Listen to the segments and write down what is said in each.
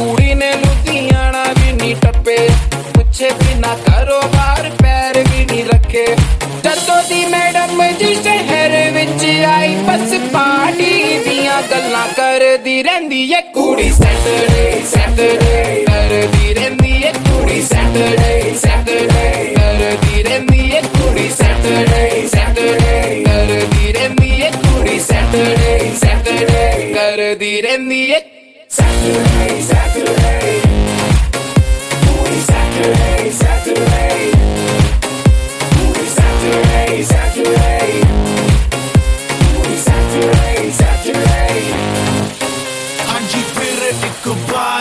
ਕੁੜੀ ਨੇ ਲੁਧਿਆਣਾ ਵੀ ਨਹੀਂ ਟੱਪੇ। ਪੁੱਛੇ ਬਿਨਾ ਕਾਰੋਬਾਰ ਪੈਰ ਵੀ ਨਹੀਂ ਰੱਖੇ। ਜਦੋਂ ਦੀ ਮੈਡਮ ਜੀ ਸ਼ਹਿਰ ਵਿੱਚ ਆਈ, ਬਸ ਪਾਰਟੀ ਦੀਆਂ ਗੱਲਾਂ ਕਰਦੀ ਰਹਿੰਦੀ ਏ। ਕੁੜੀ ਸੈਟਰਡੇ ਸੈਟਰਡੇ ਕਰਦੀ ਰਹਿੰਦੀ ਏ। ਕੁੜੀ ਸੈਟਰਡੇ ਸੈਟਰਡੇ ਕਰਦੀ ਰਹਿੰਦੀ ਏ। ਕੁੜੀ ਸੈਟਰਡੇ ਸੈਟਰਡੇ ਕਰਦੀ ਰਹਿੰਦੀ ਏ। ਕੁੜੀ ਸੈਟਰਡੇ ਸੈਟਰਡੇ ਕਰਦੀ ਰਹਿੰਦੀ ਏ। Saturday, Saturday. Booty Saturday, Saturday.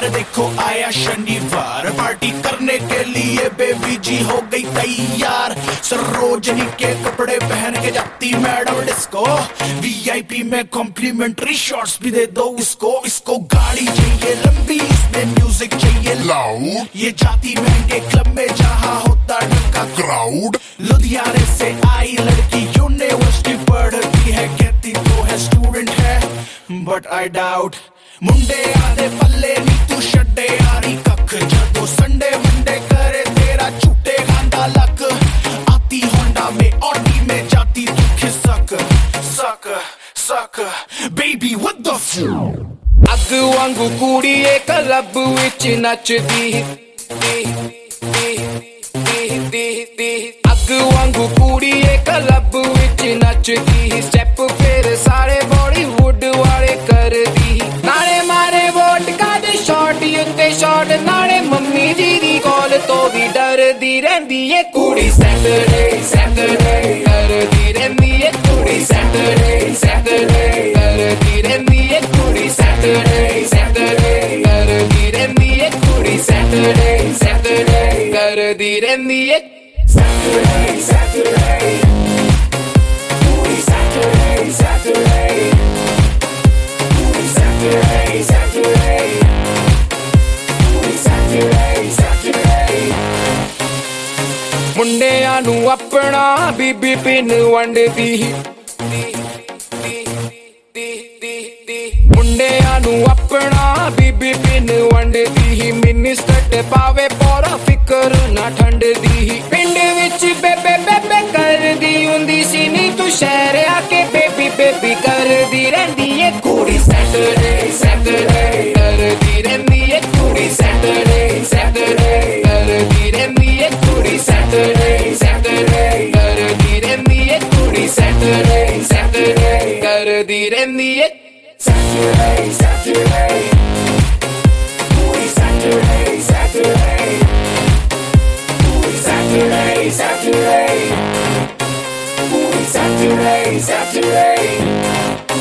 देखो आया शनिवार। पार्टी करने के लिए बेबी जी हो गई तैयार। सरोजनी के कपड़े पहन के जाती मैडम डिस्को वीआईपी में कॉम्प्लीमेंट्री शॉर्ट्स भी दे दो इसको। इसको गाड़ी चाहिए लंबी इसमें म्यूज़िक चाहिए। लाउड ये जाती महँगे क्लब में जहाँ होता ढका। क्राउड लुधियाने से आई लड़की यूनिवर्सिटी पढ़ती है कहती तो है स्टूडेंट है। बट आई डाउट मुंडे आधे पल्ले नहीं ਤੂੰ ਛੱਡੇ ਯਾਰੀ ਕੱਖ ਜਦੋਂ ਸੰਡੇ ਮੰਡੇ ਕਰੇ ਤੇਰਾ ਝੂਟੇ ਖਾਂਦਾ ਲੱਕ ਆਤੀ ਹੋਂਡਾ ਮੇ ਔਡੀ ਮੇ ਜਾਤੀ ਤੂੰ ਖਿਸਕ ਸਕ ਸਕ ਬੇਬੀ ਵਾਟ ਦ ਅੱਗ ਵਾਂਗੂ ਕੁੜੀ ਏ ਕਲੱਬ ਵਿੱਚ ਨੱਚਦੀ ਵੀ ਡਰਦੀ ਰਹਿੰਦੀ ਏ ਕੁੜੀ ਸੈਟਰਡੇ ਸੈਟਰਡੇ ਕਰਦੀ ਰਹਿੰਦੀ ਏ ਕੁੜੀ ਸੈਟਰਡੇ ਸੈਟਰਡੇ ਕਰਦੀ ਰਹਿੰਦੀ ਏ ਕੁੜੀ ਸੈਟਰਡੇ ਸੈਟਰਡੇ ਕਰਦੀ ਰਹਿੰਦੀ ਏ ਕੁੜੀ ਸੈਟਰਡੇ ਸੈਟਰਡੇ ਕਰਦੀ ਰਹਿੰਦੀ ਏ Saturday, Saturday. Booty Saturday, Saturday. Booty Saturday, ਮੁੰਡਿਆਂ ਨੂੰ ਆਪਣਾ ਬੀਬੀ ਪਿੰਨ ਵੰਡਦੀ। ਮੁੰਡਿਆਂ ਨੂੰ ਆਪਣਾ ਬੀਬੀ ਪਿੰਨ ਵੰਡਦੀ। ਮਿਨਿਸਟਰ ਪਾਵੇ ਪੋਰਾ, ਫਿਕਰ ਨਾ ਠੰਡਦੀ। ਹੀ ਪਿੰਡ ਵਿੱਚ ਬੇਬੇ ਬੇਬੇ ਕਰਦੀ ਹੁੰਦੀ ਸੀ ਨੀ, ਤੂੰ ਸ਼ਹਿਰ ਆ ਕੇ ਬੇਬੀ ਬੇਬੀ ਕਰਦੀ ਰਹਿੰਦੀ ਏ। ਕੁੜੀ Saturday Saturday Saturday, Saturday. Louis Saturday, Saturday. Louis Saturday, Saturday. Louis Saturday, Saturday.